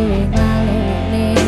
valley, valley.